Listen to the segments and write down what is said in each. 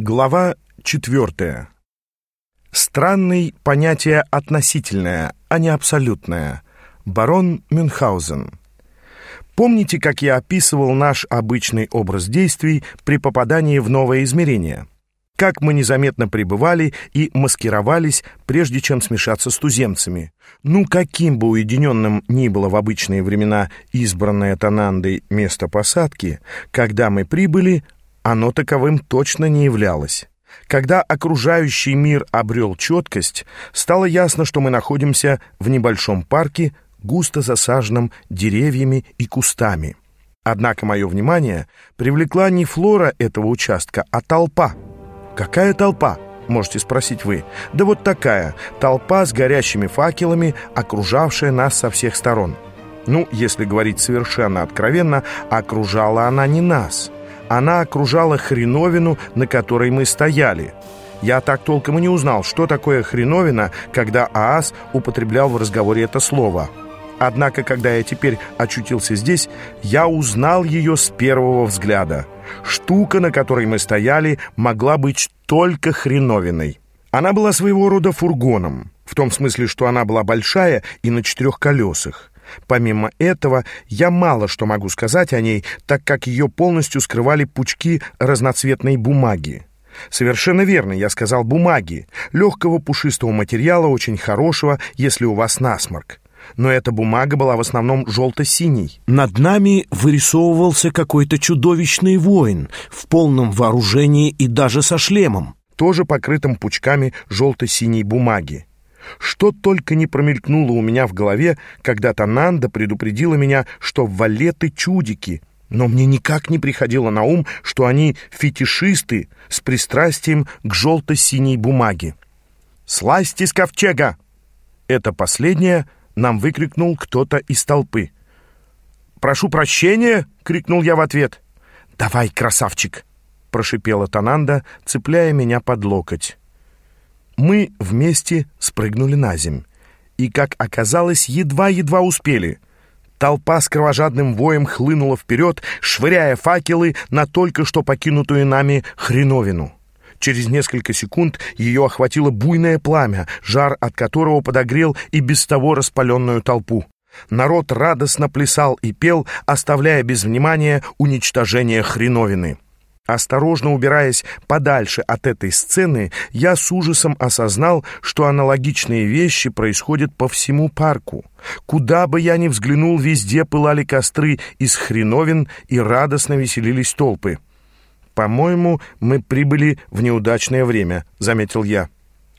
Глава четвертая. Странный понятие относительное, а не абсолютное. Барон Мюнхгаузен. Помните, как я описывал наш обычный образ действий при попадании в новое измерение? Как мы незаметно пребывали и маскировались, прежде чем смешаться с туземцами? Ну, каким бы уединенным ни было в обычные времена избранное Танандой место посадки, когда мы прибыли, оно таковым точно не являлось. Когда окружающий мир обрел четкость, стало ясно, что мы находимся в небольшом парке, густо засаженном деревьями и кустами. Однако мое внимание привлекла не флора этого участка, а толпа. Какая толпа? Можете спросить вы. Да вот такая, толпа с горящими факелами, окружавшая нас со всех сторон. Ну, если говорить совершенно откровенно, окружала она не нас – она окружала хреновину, на которой мы стояли. Я так толком и не узнал, что такое хреновина, когда ААС употреблял в разговоре это слово. Однако, когда я теперь очутился здесь, я узнал ее с первого взгляда. Штука, на которой мы стояли, могла быть только хреновиной. Она была своего рода фургоном, в том смысле, что она была большая и на четырех колесах. Помимо этого, я мало что могу сказать о ней, так как ее полностью скрывали пучки разноцветной бумаги. Совершенно верно, я сказал бумаги, легкого пушистого материала, очень хорошего, если у вас насморк. Но эта бумага была в основном желто-синей. Над нами вырисовывался какой-то чудовищный воин в полном вооружении и даже со шлемом, тоже покрытым пучками желто-синей бумаги. Что только не промелькнуло у меня в голове, когда Тананда предупредила меня, что валеты чудики, но мне никак не приходило на ум, что они фетишисты с пристрастием к желто-синей бумаге. «Слазьте с ковчега!» Это последнее нам выкрикнул кто-то из толпы. «Прошу прощения!» — крикнул я в ответ. «Давай, красавчик!» — прошипела Тананда, цепляя меня под локоть. Мы вместе спрыгнули на земь. И, как оказалось, едва-едва успели. Толпа с кровожадным воем хлынула вперед, швыряя факелы на только что покинутую нами хреновину. Через несколько секунд ее охватило буйное пламя, жар от которого подогрел и без того распаленную толпу. Народ радостно плясал и пел, оставляя без внимания уничтожение хреновины. Осторожно убираясь подальше от этой сцены, я с ужасом осознал, что аналогичные вещи происходят по всему парку. Куда бы я ни взглянул, везде пылали костры из хреновин и радостно веселились толпы. «По-моему, мы прибыли в неудачное время», — заметил я.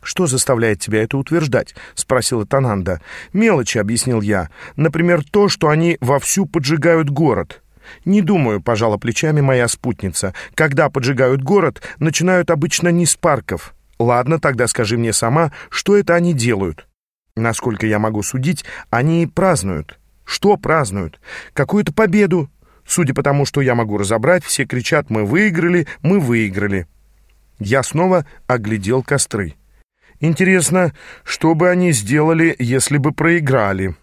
«Что заставляет тебя это утверждать?» — спросила Тананда. «Мелочи», — объяснил я. «Например, то, что они вовсю поджигают город». «Не думаю», — пожала плечами моя спутница. «Когда поджигают город, начинают обычно не с парков. Ладно, тогда скажи мне сама, что это они делают?» Насколько я могу судить, они празднуют. Что празднуют? Какую-то победу. Судя по тому, что я могу разобрать, все кричат «Мы выиграли! Мы выиграли!» Я снова оглядел костры. Интересно, что бы они сделали, если бы проиграли?»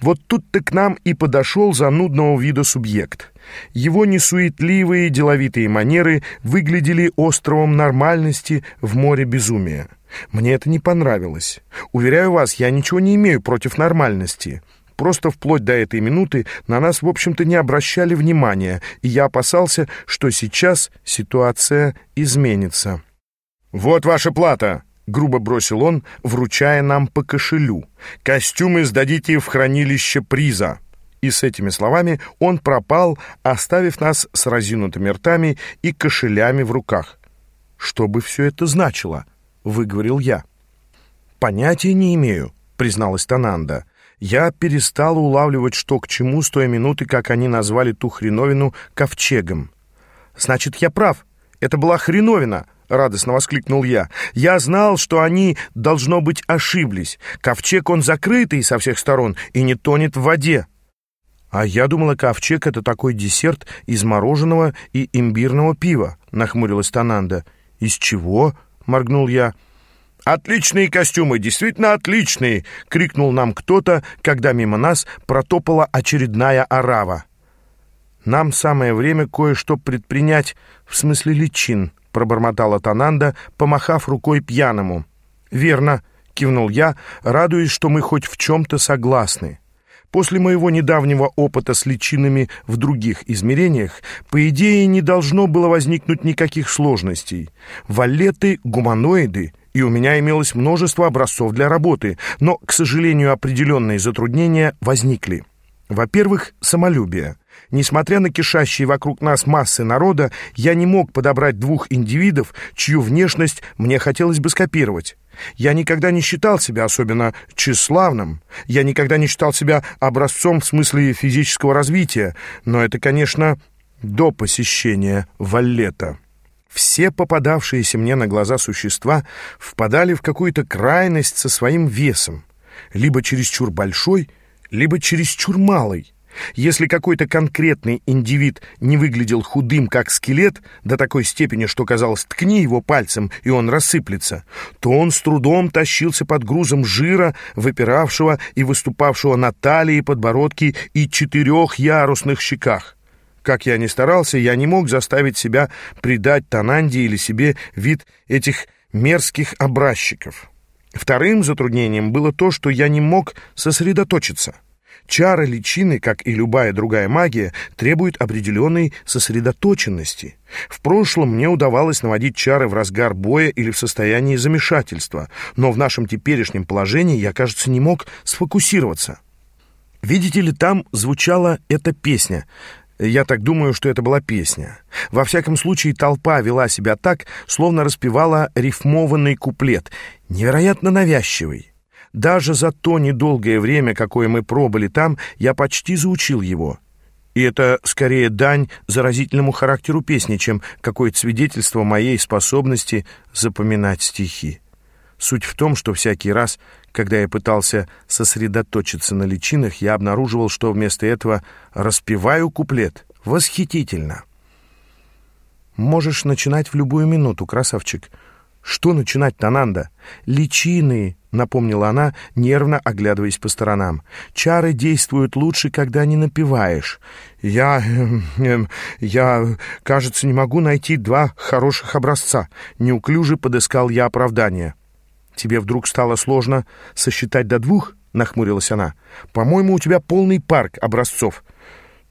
Вот тут-то к нам и подошел занудного вида субъект. Его несуетливые деловитые манеры выглядели островом нормальности в море безумия. Мне это не понравилось. Уверяю вас, я ничего не имею против нормальности. Просто вплоть до этой минуты на нас, в общем-то, не обращали внимания, и я опасался, что сейчас ситуация изменится. «Вот ваша плата!» Грубо бросил он, вручая нам по кошелю. «Костюмы сдадите в хранилище приза». И с этими словами он пропал, оставив нас с разинутыми ртами и кошелями в руках. «Что бы все это значило?» — выговорил я. «Понятия не имею», — призналась Тананда. Я перестал улавливать, что к чему с той минуты, как они назвали ту хреновину ковчегом. «Значит, я прав. Это была хреновина», — радостно воскликнул я. «Я знал, что они, должно быть, ошиблись. Ковчег он закрытый со всех сторон и не тонет в воде». «А я думала, ковчег — это такой десерт из мороженого и имбирного пива», — нахмурилась Тананда. «Из чего?» — моргнул я. «Отличные костюмы, действительно отличные!» — крикнул нам кто-то, когда мимо нас протопала очередная орава. «Нам самое время кое-что предпринять в смысле личин», — пробормотала Тананда, помахав рукой пьяному. «Верно», — кивнул я, радуясь, что мы хоть в чем-то согласны. После моего недавнего опыта с личинами в других измерениях, по идее, не должно было возникнуть никаких сложностей. Валеты — гуманоиды, и у меня имелось множество образцов для работы, но, к сожалению, определенные затруднения возникли. Во-первых, самолюбие. Несмотря на кишащие вокруг нас массы народа, я не мог подобрать двух индивидов, чью внешность мне хотелось бы скопировать. Я никогда не считал себя особенно тщеславным. Я никогда не считал себя образцом в смысле физического развития. Но это, конечно, до посещения Валлета. Все попадавшиеся мне на глаза существа впадали в какую-то крайность со своим весом. Либо чересчур большой, либо чересчур малый. Если какой-то конкретный индивид не выглядел худым, как скелет, до такой степени, что, казалось, ткни его пальцем, и он рассыплется, то он с трудом тащился под грузом жира, выпиравшего и выступавшего на талии, подбородке и четырех ярусных щеках. Как я ни старался, я не мог заставить себя придать Тананде или себе вид этих мерзких образчиков. Вторым затруднением было то, что я не мог сосредоточиться — Чары личины, как и любая другая магия, требуют определенной сосредоточенности. В прошлом мне удавалось наводить чары в разгар боя или в состоянии замешательства, но в нашем теперешнем положении я, кажется, не мог сфокусироваться. Видите ли, там звучала эта песня. Я так думаю, что это была песня. Во всяком случае, толпа вела себя так, словно распевала рифмованный куплет, невероятно навязчивый. Даже за то недолгое время, какое мы пробыли там, я почти заучил его. И это скорее дань заразительному характеру песни, чем какое-то свидетельство моей способности запоминать стихи. Суть в том, что всякий раз, когда я пытался сосредоточиться на личинах, я обнаруживал, что вместо этого распеваю куплет. Восхитительно! «Можешь начинать в любую минуту, красавчик», «Что начинать, Тананда?» «Личины», — напомнила она, нервно оглядываясь по сторонам. «Чары действуют лучше, когда не напиваешь. Я... Э, я, кажется, не могу найти два хороших образца». Неуклюже подыскал я оправдание. «Тебе вдруг стало сложно сосчитать до двух?» — нахмурилась она. «По-моему, у тебя полный парк образцов».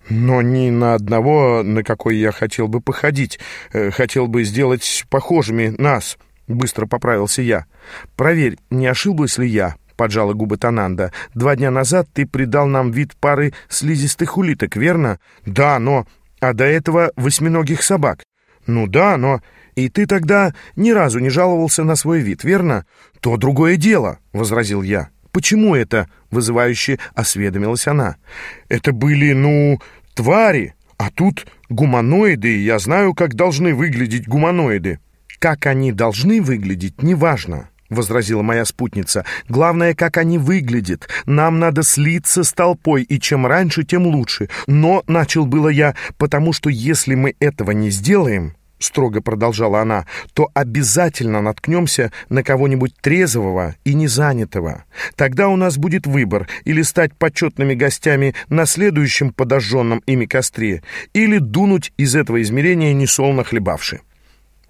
«Но не на одного, на какой я хотел бы походить. Э, хотел бы сделать похожими нас». Быстро поправился я. «Проверь, не ошиблась ли я?» — поджала губы Тананда. «Два дня назад ты придал нам вид пары слизистых улиток, верно?» «Да, но...» «А до этого восьминогих собак?» «Ну да, но...» «И ты тогда ни разу не жаловался на свой вид, верно?» «То другое дело», — возразил я. «Почему это?» — вызывающе осведомилась она. «Это были, ну, твари, а тут гуманоиды, и я знаю, как должны выглядеть гуманоиды». «Как они должны выглядеть, неважно», — возразила моя спутница. «Главное, как они выглядят. Нам надо слиться с толпой, и чем раньше, тем лучше. Но, — начал было я, — потому что если мы этого не сделаем, — строго продолжала она, — то обязательно наткнемся на кого-нибудь трезвого и незанятого. Тогда у нас будет выбор — или стать почетными гостями на следующем подожженном ими костре, или дунуть из этого измерения несолно хлебавши.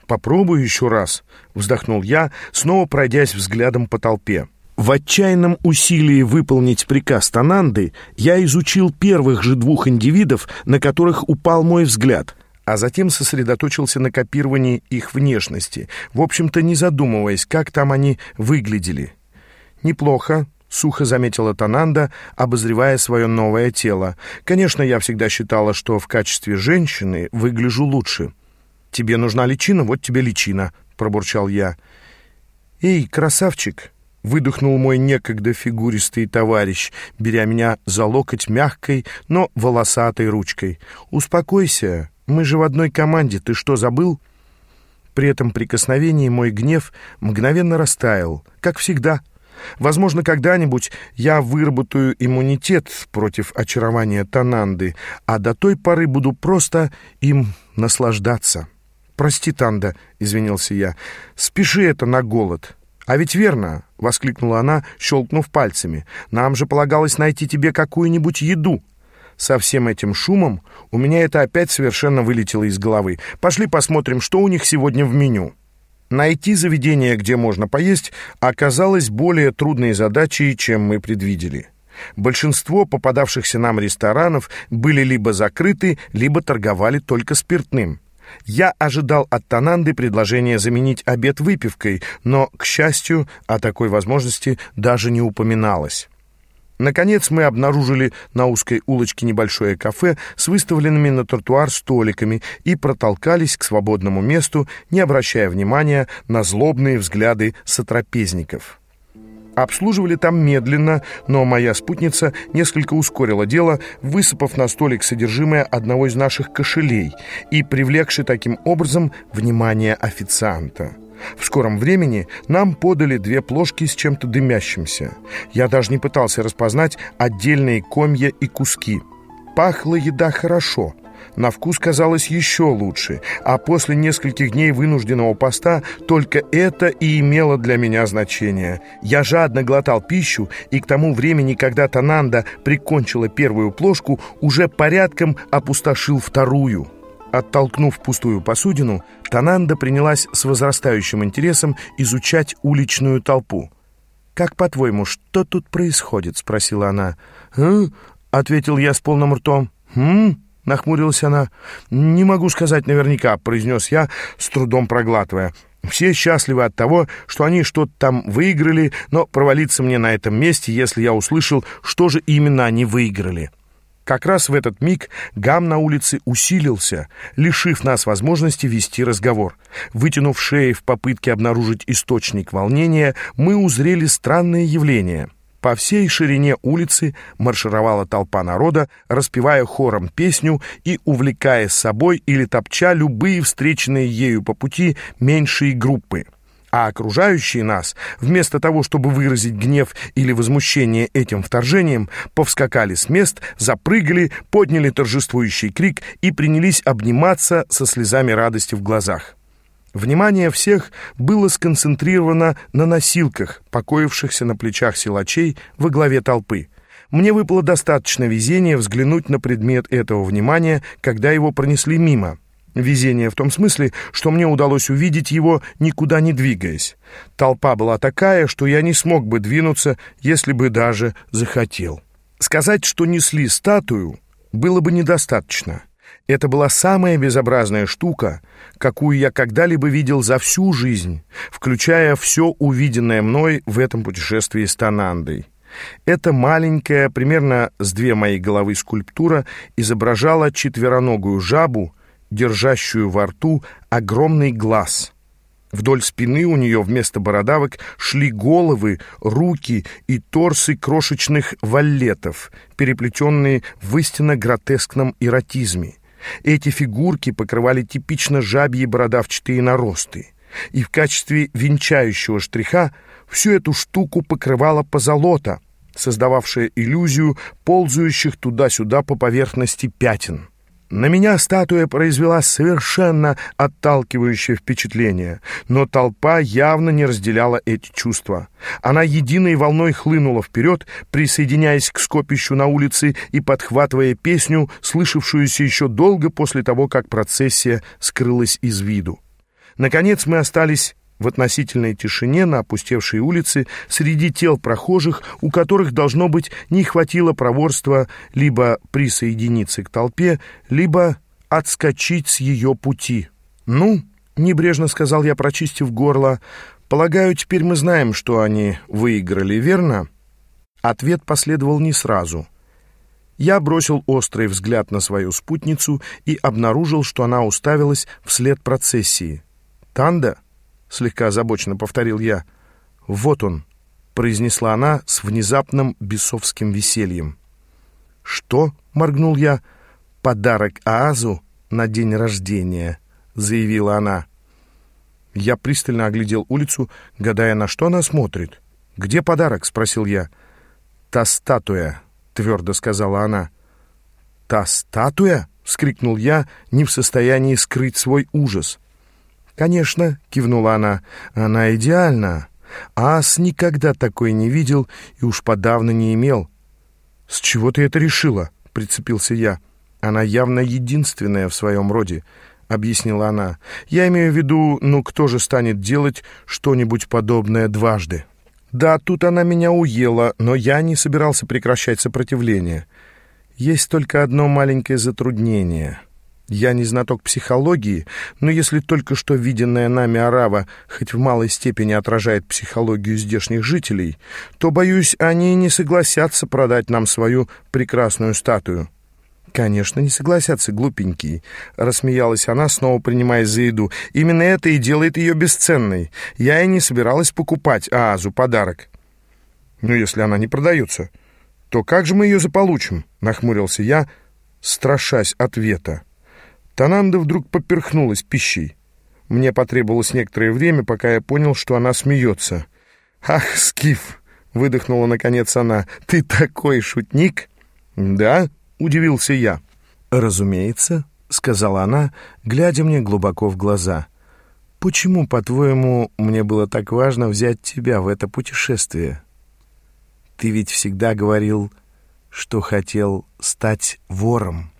«Попробую еще раз», — вздохнул я, снова пройдясь взглядом по толпе. В отчаянном усилии выполнить приказ Тананды я изучил первых же двух индивидов, на которых упал мой взгляд, а затем сосредоточился на копировании их внешности, в общем-то не задумываясь, как там они выглядели. «Неплохо», — сухо заметила Тананда, обозревая свое новое тело. «Конечно, я всегда считала, что в качестве женщины выгляжу лучше». «Тебе нужна личина, вот тебе личина», — пробурчал я. «Эй, красавчик!» — выдохнул мой некогда фигуристый товарищ, беря меня за локоть мягкой, но волосатой ручкой. «Успокойся, мы же в одной команде, ты что, забыл?» При этом прикосновении мой гнев мгновенно растаял, как всегда. Возможно, когда-нибудь я выработаю иммунитет против очарования Тананды, а до той поры буду просто им наслаждаться». «Прости, Танда», — извинился я, — «спеши это на голод». «А ведь верно!» — воскликнула она, щелкнув пальцами. «Нам же полагалось найти тебе какую-нибудь еду». Со всем этим шумом у меня это опять совершенно вылетело из головы. Пошли посмотрим, что у них сегодня в меню. Найти заведение, где можно поесть, оказалось более трудной задачей, чем мы предвидели. Большинство попадавшихся нам ресторанов были либо закрыты, либо торговали только спиртным. Я ожидал от Тананды предложения заменить обед выпивкой, но, к счастью, о такой возможности даже не упоминалось. Наконец мы обнаружили на узкой улочке небольшое кафе с выставленными на тротуар столиками и протолкались к свободному месту, не обращая внимания на злобные взгляды сотрапезников. Обслуживали там медленно, но моя спутница несколько ускорила дело, высыпав на столик содержимое одного из наших кошелей и привлекши таким образом внимание официанта. В скором времени нам подали две плошки с чем-то дымящимся. Я даже не пытался распознать отдельные комья и куски. Пахла еда хорошо — на вкус казалось еще лучше, а после нескольких дней вынужденного поста только это и имело для меня значение. Я жадно глотал пищу, и к тому времени, когда Тананда прикончила первую плошку, уже порядком опустошил вторую. Оттолкнув пустую посудину, Тананда принялась с возрастающим интересом изучать уличную толпу. «Как, по-твоему, что тут происходит?» — спросила она. «Э?» — ответил я с полным ртом. «Хм?» — нахмурилась она. «Не могу сказать наверняка», — произнес я, с трудом проглатывая. «Все счастливы от того, что они что-то там выиграли, но провалиться мне на этом месте, если я услышал, что же именно они выиграли». Как раз в этот миг гам на улице усилился, лишив нас возможности вести разговор. Вытянув шеи в попытке обнаружить источник волнения, мы узрели странное явление — по всей ширине улицы маршировала толпа народа, распевая хором песню и увлекая с собой или топча любые встреченные ею по пути меньшие группы. А окружающие нас, вместо того, чтобы выразить гнев или возмущение этим вторжением, повскакали с мест, запрыгали, подняли торжествующий крик и принялись обниматься со слезами радости в глазах. Внимание всех было сконцентрировано на носилках, покоившихся на плечах силачей во главе толпы. Мне выпало достаточно везения взглянуть на предмет этого внимания, когда его пронесли мимо. Везение в том смысле, что мне удалось увидеть его, никуда не двигаясь. Толпа была такая, что я не смог бы двинуться, если бы даже захотел. Сказать, что несли статую, было бы недостаточно. Это была самая безобразная штука, какую я когда-либо видел за всю жизнь, включая все увиденное мной в этом путешествии с Танандой. Эта маленькая, примерно с две моей головы скульптура изображала четвероногую жабу, держащую во рту огромный глаз. Вдоль спины у нее вместо бородавок шли головы, руки и торсы крошечных валлетов, переплетенные в истинно гротескном эротизме. Эти фигурки покрывали типично жабьи бородавчатые наросты, и в качестве венчающего штриха всю эту штуку покрывала позолота, создававшая иллюзию ползающих туда-сюда по поверхности пятен. На меня статуя произвела совершенно отталкивающее впечатление, но толпа явно не разделяла эти чувства. Она единой волной хлынула вперед, присоединяясь к скопищу на улице и подхватывая песню, слышавшуюся еще долго после того, как процессия скрылась из виду. Наконец мы остались в относительной тишине на опустевшей улице среди тел прохожих, у которых, должно быть, не хватило проворства либо присоединиться к толпе, либо отскочить с ее пути. «Ну», — небрежно сказал я, прочистив горло, — «полагаю, теперь мы знаем, что они выиграли, верно?» Ответ последовал не сразу. Я бросил острый взгляд на свою спутницу и обнаружил, что она уставилась вслед процессии. «Танда?» — слегка озабоченно повторил я. «Вот он», — произнесла она с внезапным бесовским весельем. «Что?» — моргнул я. «Подарок Аазу на день рождения», — заявила она. Я пристально оглядел улицу, гадая, на что она смотрит. «Где подарок?» — спросил я. «Та статуя», — твердо сказала она. «Та статуя?» — вскрикнул я, не в состоянии скрыть свой ужас. «Конечно», — кивнула она, — «она идеальна. Ас никогда такой не видел и уж подавно не имел». «С чего ты это решила?» — прицепился я. «Она явно единственная в своем роде», — объяснила она. «Я имею в виду, ну кто же станет делать что-нибудь подобное дважды?» «Да, тут она меня уела, но я не собирался прекращать сопротивление. Есть только одно маленькое затруднение». Я не знаток психологии, но если только что виденная нами арава хоть в малой степени отражает психологию здешних жителей, то, боюсь, они не согласятся продать нам свою прекрасную статую». «Конечно, не согласятся, глупенький», — рассмеялась она, снова принимаясь за еду. «Именно это и делает ее бесценной. Я и не собиралась покупать Аазу подарок». «Ну, если она не продается, то как же мы ее заполучим?» — нахмурился я, страшась ответа. Тананда вдруг поперхнулась пищей. Мне потребовалось некоторое время, пока я понял, что она смеется. «Ах, Скиф!» — выдохнула наконец она. «Ты такой шутник!» «Да?» — удивился я. «Разумеется», — сказала она, глядя мне глубоко в глаза. «Почему, по-твоему, мне было так важно взять тебя в это путешествие? Ты ведь всегда говорил, что хотел стать вором».